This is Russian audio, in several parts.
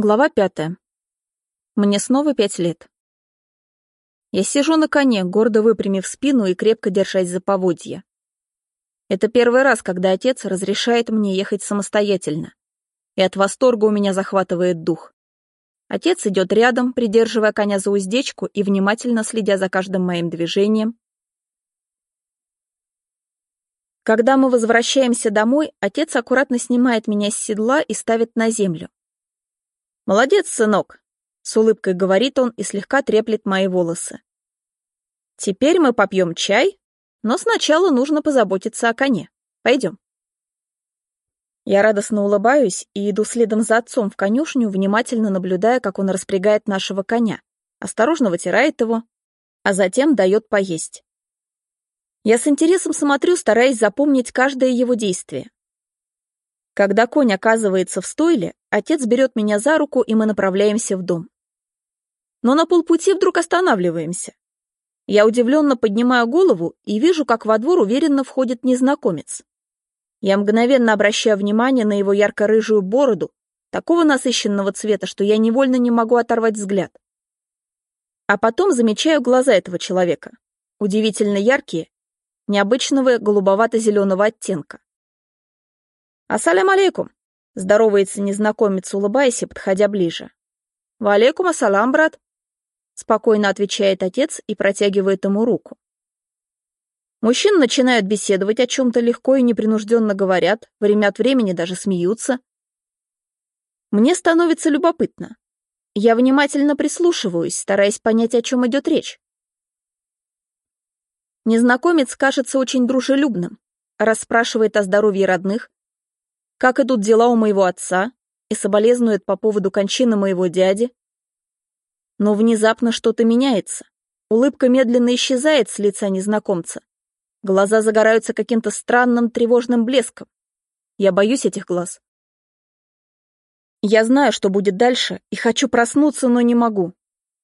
Глава пятая. Мне снова пять лет. Я сижу на коне, гордо выпрямив спину и крепко держась за поводья. Это первый раз, когда отец разрешает мне ехать самостоятельно, и от восторга у меня захватывает дух. Отец идет рядом, придерживая коня за уздечку и внимательно следя за каждым моим движением. Когда мы возвращаемся домой, отец аккуратно снимает меня с седла и ставит на землю. «Молодец, сынок!» — с улыбкой говорит он и слегка треплет мои волосы. «Теперь мы попьем чай, но сначала нужно позаботиться о коне. Пойдем». Я радостно улыбаюсь и иду следом за отцом в конюшню, внимательно наблюдая, как он распрягает нашего коня, осторожно вытирает его, а затем дает поесть. Я с интересом смотрю, стараясь запомнить каждое его действие. Когда конь оказывается в стойле, отец берет меня за руку, и мы направляемся в дом. Но на полпути вдруг останавливаемся. Я удивленно поднимаю голову и вижу, как во двор уверенно входит незнакомец. Я мгновенно обращаю внимание на его ярко-рыжую бороду, такого насыщенного цвета, что я невольно не могу оторвать взгляд. А потом замечаю глаза этого человека, удивительно яркие, необычного голубовато-зеленого оттенка. «Ассалям алейкум!» — здоровается незнакомец, улыбаясь и подходя ближе. «Валейкум ассалам, брат!» — спокойно отвечает отец и протягивает ему руку. Мужчины начинают беседовать о чем-то легко и непринужденно говорят, время от времени даже смеются. Мне становится любопытно. Я внимательно прислушиваюсь, стараясь понять, о чем идет речь. Незнакомец кажется очень дружелюбным, расспрашивает о здоровье родных, как идут дела у моего отца и соболезнует по поводу кончины моего дяди. Но внезапно что-то меняется. Улыбка медленно исчезает с лица незнакомца. Глаза загораются каким-то странным тревожным блеском. Я боюсь этих глаз. Я знаю, что будет дальше, и хочу проснуться, но не могу.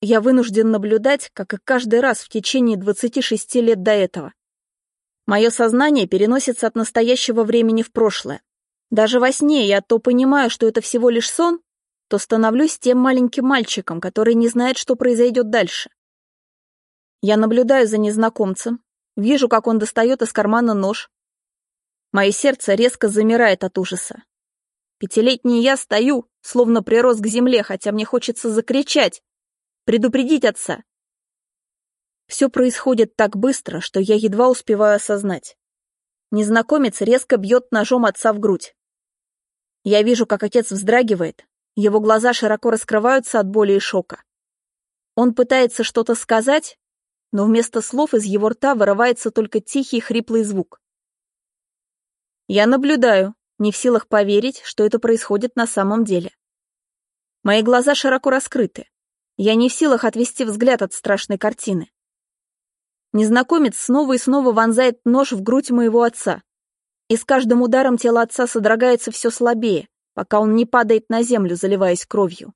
Я вынужден наблюдать, как и каждый раз в течение 26 лет до этого. Мое сознание переносится от настоящего времени в прошлое. Даже во сне я то понимаю, что это всего лишь сон, то становлюсь тем маленьким мальчиком, который не знает, что произойдет дальше. Я наблюдаю за незнакомцем, вижу, как он достает из кармана нож. Мое сердце резко замирает от ужаса. Пятилетний я стою, словно прирос к земле, хотя мне хочется закричать, предупредить отца. Все происходит так быстро, что я едва успеваю осознать. Незнакомец резко бьет ножом отца в грудь. Я вижу, как отец вздрагивает, его глаза широко раскрываются от боли и шока. Он пытается что-то сказать, но вместо слов из его рта вырывается только тихий хриплый звук. Я наблюдаю, не в силах поверить, что это происходит на самом деле. Мои глаза широко раскрыты. Я не в силах отвести взгляд от страшной картины. Незнакомец снова и снова вонзает нож в грудь моего отца и с каждым ударом тело отца содрогается все слабее, пока он не падает на землю, заливаясь кровью.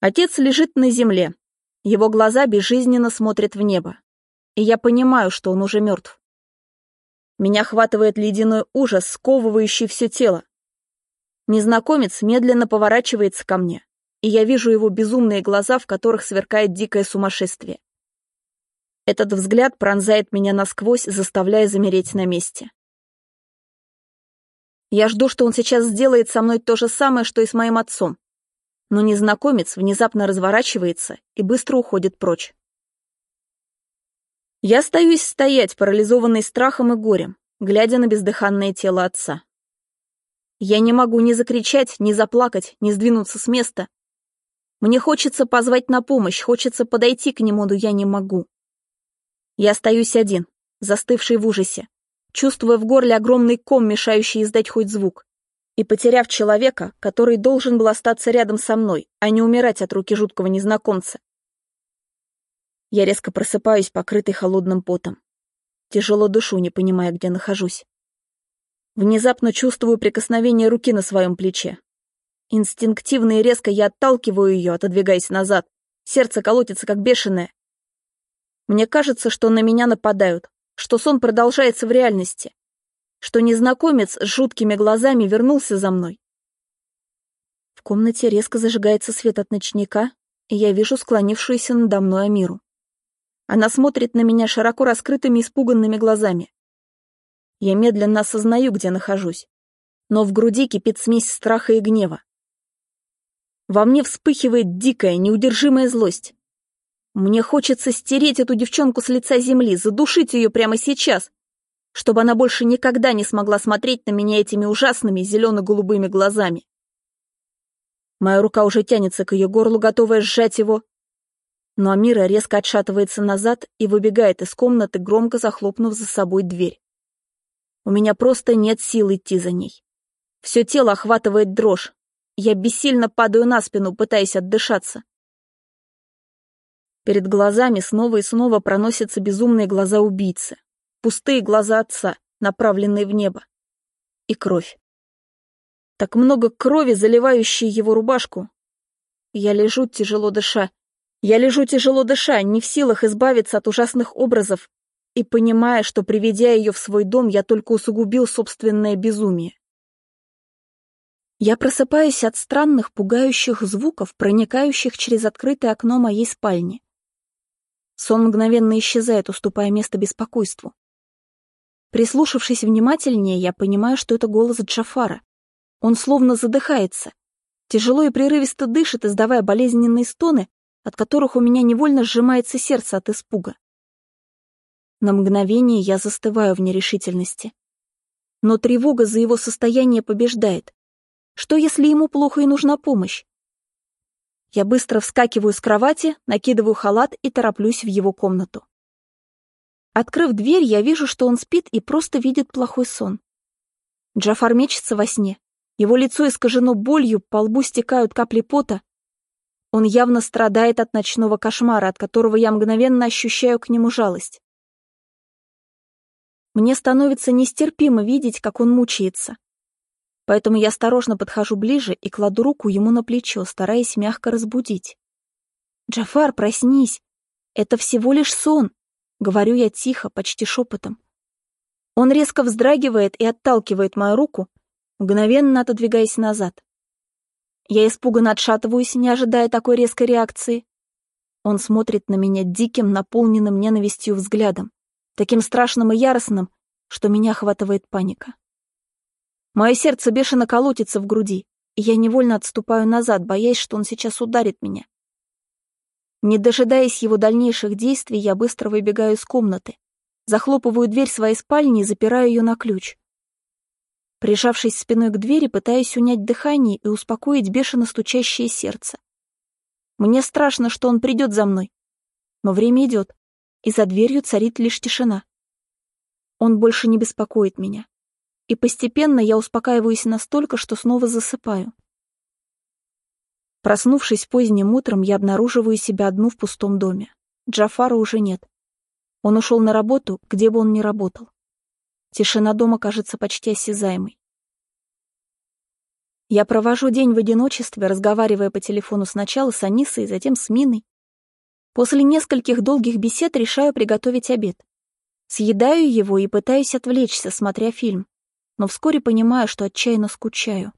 Отец лежит на земле. Его глаза безжизненно смотрят в небо. И я понимаю, что он уже мертв. Меня охватывает ледяной ужас, сковывающий все тело. Незнакомец медленно поворачивается ко мне, и я вижу его безумные глаза, в которых сверкает дикое сумасшествие. Этот взгляд пронзает меня насквозь, заставляя замереть на месте. Я жду, что он сейчас сделает со мной то же самое, что и с моим отцом. Но незнакомец внезапно разворачивается и быстро уходит прочь. Я остаюсь стоять, парализованный страхом и горем, глядя на бездыханное тело отца. Я не могу ни закричать, ни заплакать, ни сдвинуться с места. Мне хочется позвать на помощь, хочется подойти к нему, но я не могу. Я остаюсь один, застывший в ужасе, чувствуя в горле огромный ком, мешающий издать хоть звук, и потеряв человека, который должен был остаться рядом со мной, а не умирать от руки жуткого незнакомца. Я резко просыпаюсь, покрытый холодным потом. Тяжело душу, не понимая, где нахожусь. Внезапно чувствую прикосновение руки на своем плече. Инстинктивно и резко я отталкиваю ее, отодвигаясь назад. Сердце колотится, как бешеное. Мне кажется, что на меня нападают, что сон продолжается в реальности, что незнакомец с жуткими глазами вернулся за мной. В комнате резко зажигается свет от ночника, и я вижу склонившуюся надо мной Амиру. Она смотрит на меня широко раскрытыми испуганными глазами. Я медленно осознаю, где нахожусь, но в груди кипит смесь страха и гнева. Во мне вспыхивает дикая, неудержимая злость. Мне хочется стереть эту девчонку с лица земли, задушить ее прямо сейчас, чтобы она больше никогда не смогла смотреть на меня этими ужасными зелено-голубыми глазами. Моя рука уже тянется к ее горлу, готовая сжать его. Но Амира резко отшатывается назад и выбегает из комнаты, громко захлопнув за собой дверь. У меня просто нет сил идти за ней. Все тело охватывает дрожь. Я бессильно падаю на спину, пытаясь отдышаться. Перед глазами снова и снова проносятся безумные глаза убийцы, пустые глаза отца, направленные в небо. И кровь. Так много крови, заливающей его рубашку. Я лежу, тяжело дыша. Я лежу, тяжело дыша, не в силах избавиться от ужасных образов, и понимая, что, приведя ее в свой дом, я только усугубил собственное безумие. Я просыпаюсь от странных, пугающих звуков, проникающих через открытое окно моей спальни. Сон мгновенно исчезает, уступая место беспокойству. Прислушавшись внимательнее, я понимаю, что это голос Джафара. Он словно задыхается, тяжело и прерывисто дышит, издавая болезненные стоны, от которых у меня невольно сжимается сердце от испуга. На мгновение я застываю в нерешительности. Но тревога за его состояние побеждает. Что, если ему плохо и нужна помощь? Я быстро вскакиваю с кровати, накидываю халат и тороплюсь в его комнату. Открыв дверь, я вижу, что он спит и просто видит плохой сон. Джафар мечется во сне. Его лицо искажено болью, по лбу стекают капли пота. Он явно страдает от ночного кошмара, от которого я мгновенно ощущаю к нему жалость. Мне становится нестерпимо видеть, как он мучается. Поэтому я осторожно подхожу ближе и кладу руку ему на плечо, стараясь мягко разбудить. «Джафар, проснись! Это всего лишь сон!» — говорю я тихо, почти шепотом. Он резко вздрагивает и отталкивает мою руку, мгновенно отодвигаясь назад. Я испуганно отшатываюсь, не ожидая такой резкой реакции. Он смотрит на меня диким, наполненным ненавистью взглядом, таким страшным и яростным, что меня охватывает паника. Мое сердце бешено колотится в груди, и я невольно отступаю назад, боясь, что он сейчас ударит меня. Не дожидаясь его дальнейших действий, я быстро выбегаю из комнаты, захлопываю дверь своей спальни и запираю ее на ключ. Прижавшись спиной к двери, пытаюсь унять дыхание и успокоить бешено стучащее сердце. Мне страшно, что он придет за мной. Но время идет, и за дверью царит лишь тишина. Он больше не беспокоит меня и постепенно я успокаиваюсь настолько, что снова засыпаю. Проснувшись поздним утром, я обнаруживаю себя одну в пустом доме. Джафара уже нет. Он ушел на работу, где бы он ни работал. Тишина дома кажется почти осязаемой. Я провожу день в одиночестве, разговаривая по телефону сначала с Анисой, затем с Миной. После нескольких долгих бесед решаю приготовить обед. Съедаю его и пытаюсь отвлечься, смотря фильм но вскоре понимаю, что отчаянно скучаю.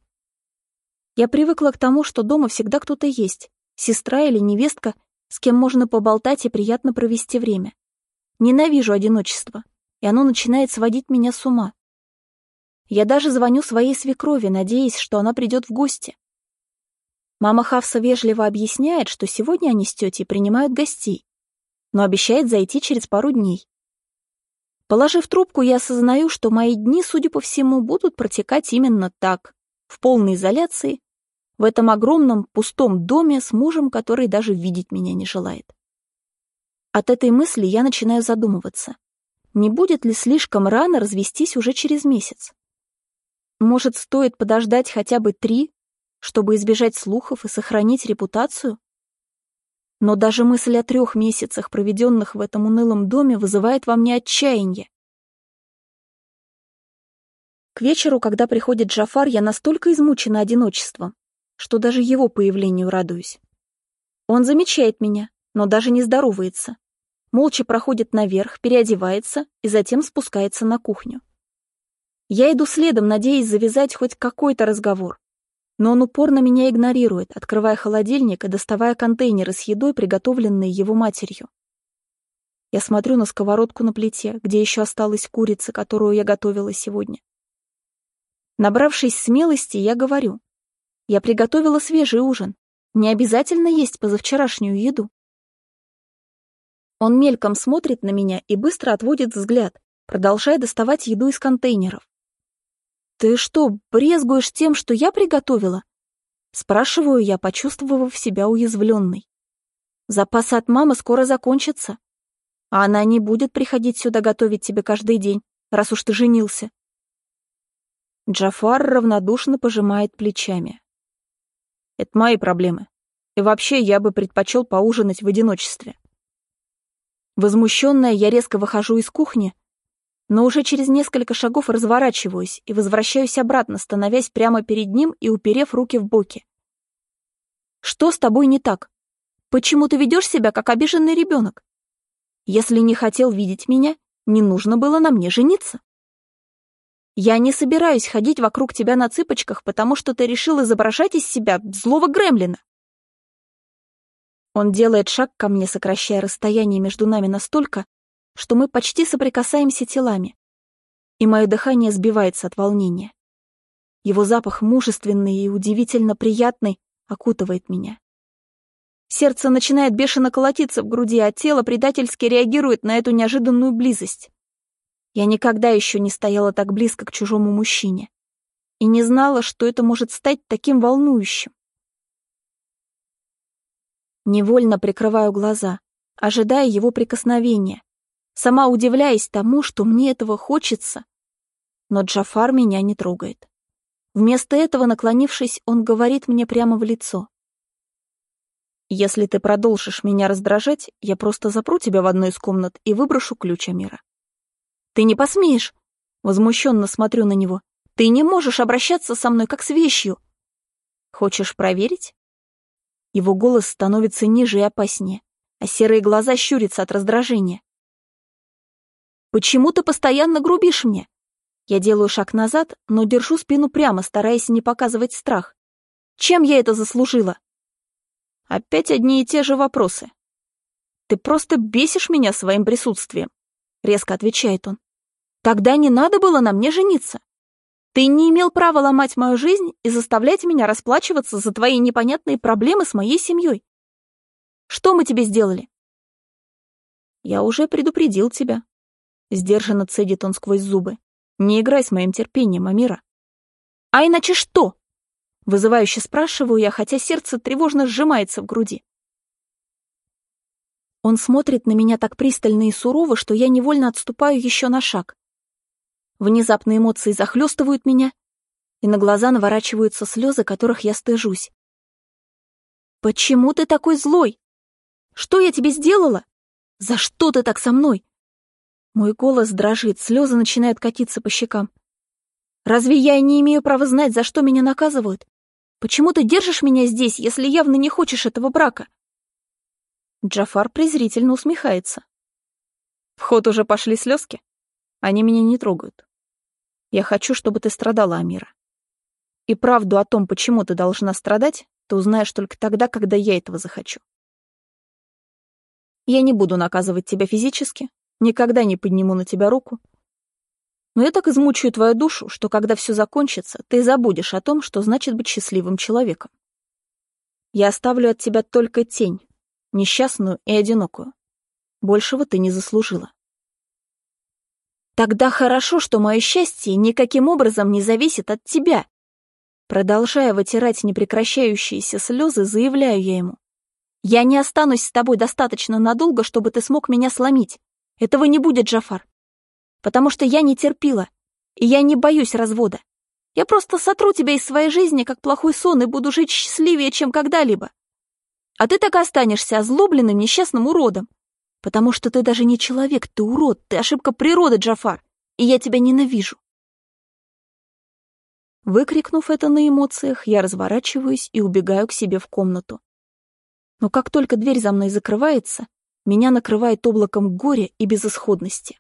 Я привыкла к тому, что дома всегда кто-то есть, сестра или невестка, с кем можно поболтать и приятно провести время. Ненавижу одиночество, и оно начинает сводить меня с ума. Я даже звоню своей свекрови, надеясь, что она придет в гости. Мама Хавса вежливо объясняет, что сегодня они с тетей принимают гостей, но обещает зайти через пару дней. Положив трубку, я осознаю, что мои дни, судя по всему, будут протекать именно так, в полной изоляции, в этом огромном пустом доме с мужем, который даже видеть меня не желает. От этой мысли я начинаю задумываться, не будет ли слишком рано развестись уже через месяц. Может, стоит подождать хотя бы три, чтобы избежать слухов и сохранить репутацию? Но даже мысль о трех месяцах, проведенных в этом унылом доме, вызывает во мне отчаяние. К вечеру, когда приходит Джафар, я настолько измучена одиночеством, что даже его появлению радуюсь. Он замечает меня, но даже не здоровается. Молча проходит наверх, переодевается и затем спускается на кухню. Я иду следом, надеясь завязать хоть какой-то разговор. Но он упорно меня игнорирует, открывая холодильник и доставая контейнеры с едой, приготовленные его матерью. Я смотрю на сковородку на плите, где еще осталась курица, которую я готовила сегодня. Набравшись смелости, я говорю. Я приготовила свежий ужин. Не обязательно есть позавчерашнюю еду. Он мельком смотрит на меня и быстро отводит взгляд, продолжая доставать еду из контейнеров. «Ты что, брезгуешь тем, что я приготовила?» Спрашиваю я, почувствовав себя уязвленной. «Запасы от мамы скоро закончатся, а она не будет приходить сюда готовить тебе каждый день, раз уж ты женился». Джафар равнодушно пожимает плечами. «Это мои проблемы. И вообще я бы предпочел поужинать в одиночестве». Возмущенная, я резко выхожу из кухни, но уже через несколько шагов разворачиваюсь и возвращаюсь обратно, становясь прямо перед ним и уперев руки в боки. «Что с тобой не так? Почему ты ведешь себя, как обиженный ребенок? Если не хотел видеть меня, не нужно было на мне жениться. Я не собираюсь ходить вокруг тебя на цыпочках, потому что ты решил изображать из себя злого гремлина. Он делает шаг ко мне, сокращая расстояние между нами настолько, что мы почти соприкасаемся телами, и мое дыхание сбивается от волнения. Его запах мужественный и удивительно приятный окутывает меня. Сердце начинает бешено колотиться в груди, а тело предательски реагирует на эту неожиданную близость. Я никогда еще не стояла так близко к чужому мужчине и не знала, что это может стать таким волнующим. Невольно прикрываю глаза, ожидая его прикосновения, сама удивляясь тому, что мне этого хочется. Но Джафар меня не трогает. Вместо этого, наклонившись, он говорит мне прямо в лицо. «Если ты продолжишь меня раздражать, я просто запру тебя в одной из комнат и выброшу ключ Амира». «Ты не посмеешь!» Возмущенно смотрю на него. «Ты не можешь обращаться со мной, как с вещью!» «Хочешь проверить?» Его голос становится ниже и опаснее, а серые глаза щурятся от раздражения. Почему ты постоянно грубишь мне? Я делаю шаг назад, но держу спину прямо, стараясь не показывать страх. Чем я это заслужила? Опять одни и те же вопросы. Ты просто бесишь меня своим присутствием, резко отвечает он. Тогда не надо было на мне жениться. Ты не имел права ломать мою жизнь и заставлять меня расплачиваться за твои непонятные проблемы с моей семьей. Что мы тебе сделали? Я уже предупредил тебя, Сдержанно цедит он сквозь зубы. Не играй с моим терпением, Амира. А иначе что? Вызывающе спрашиваю я, хотя сердце тревожно сжимается в груди. Он смотрит на меня так пристально и сурово, что я невольно отступаю еще на шаг. Внезапные эмоции захлестывают меня, и на глаза наворачиваются слезы, которых я стыжусь. «Почему ты такой злой? Что я тебе сделала? За что ты так со мной? Мой голос дрожит, слезы начинают катиться по щекам. Разве я не имею права знать, за что меня наказывают? Почему ты держишь меня здесь, если явно не хочешь этого брака? Джафар презрительно усмехается. В ход уже пошли слезки. Они меня не трогают. Я хочу, чтобы ты страдала, Амира. И правду о том, почему ты должна страдать, ты узнаешь только тогда, когда я этого захочу. Я не буду наказывать тебя физически, Никогда не подниму на тебя руку. Но я так измучаю твою душу, что когда все закончится, ты забудешь о том, что значит быть счастливым человеком. Я оставлю от тебя только тень, несчастную и одинокую. Большего ты не заслужила. Тогда хорошо, что мое счастье никаким образом не зависит от тебя. Продолжая вытирать непрекращающиеся слезы, заявляю я ему. Я не останусь с тобой достаточно надолго, чтобы ты смог меня сломить. Этого не будет, Джафар. Потому что я не терпила, и я не боюсь развода. Я просто сотру тебя из своей жизни, как плохой сон, и буду жить счастливее, чем когда-либо. А ты так и останешься озлобленным несчастным уродом. Потому что ты даже не человек, ты урод, ты ошибка природы, Джафар, и я тебя ненавижу. Выкрикнув это на эмоциях, я разворачиваюсь и убегаю к себе в комнату. Но как только дверь за мной закрывается, меня накрывает облаком горя и безысходности.